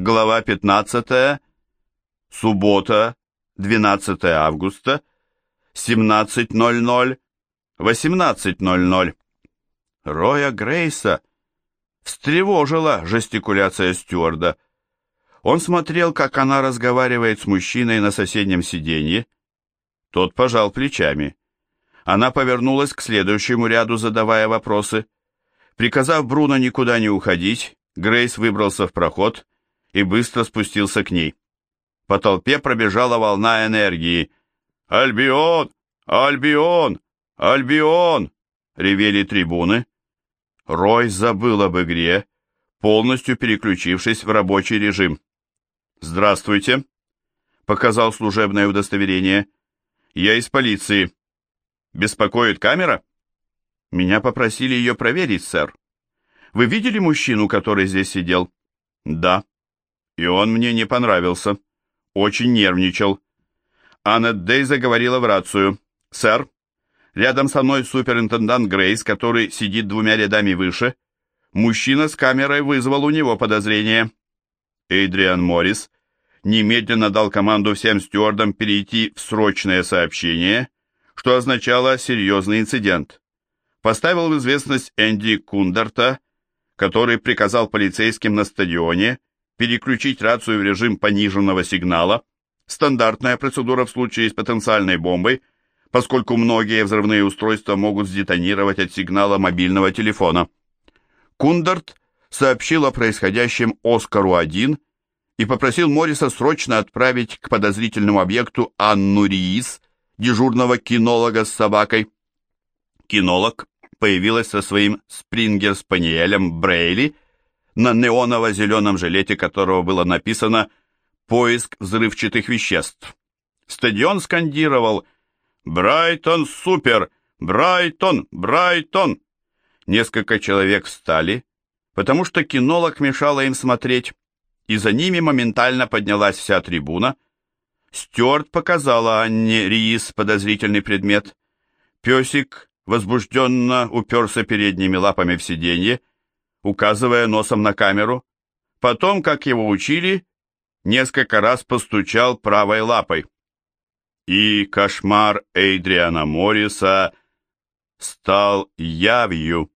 Глава 15. Суббота, 12 августа, 17.00, 18.00. Роя Грейса встревожила жестикуляция стюарда. Он смотрел, как она разговаривает с мужчиной на соседнем сиденье. Тот пожал плечами. Она повернулась к следующему ряду, задавая вопросы. Приказав Бруно никуда не уходить, Грейс выбрался в проход и быстро спустился к ней. По толпе пробежала волна энергии. «Альбион! Альбион! Альбион!» — ревели трибуны. Рой забыл об игре, полностью переключившись в рабочий режим. «Здравствуйте», — показал служебное удостоверение. «Я из полиции. Беспокоит камера?» «Меня попросили ее проверить, сэр. Вы видели мужчину, который здесь сидел?» «Да», и он мне не понравился. Очень нервничал. Аннет Дэй заговорила в рацию. «Сэр, рядом со мной суперинтендант Грейс, который сидит двумя рядами выше. Мужчина с камерой вызвал у него подозрение». Эйдриан Моррис немедленно дал команду всем стюардам перейти в срочное сообщение, что означало серьезный инцидент. Поставил в известность Энди Кундерта, который приказал полицейским на стадионе переключить рацию в режим пониженного сигнала, стандартная процедура в случае с потенциальной бомбой, поскольку многие взрывные устройства могут сдетонировать от сигнала мобильного телефона. Кундарт сообщил о происходящем Оскару-1 и попросил Морриса срочно отправить к подозрительному объекту Анну Риис, дежурного кинолога с собакой. Кинолог появилась со своим спрингер-спаниелем Брейли – на неоново-зеленом жилете которого было написано «Поиск взрывчатых веществ». Стадион скандировал «Брайтон супер! Брайтон! Брайтон!» Несколько человек встали, потому что кинолог мешала им смотреть, и за ними моментально поднялась вся трибуна. Стюарт показала Анне Риис подозрительный предмет. Песик возбужденно уперся передними лапами в сиденье, указывая носом на камеру. Потом, как его учили, несколько раз постучал правой лапой. И кошмар Эйдриана Морриса стал явью.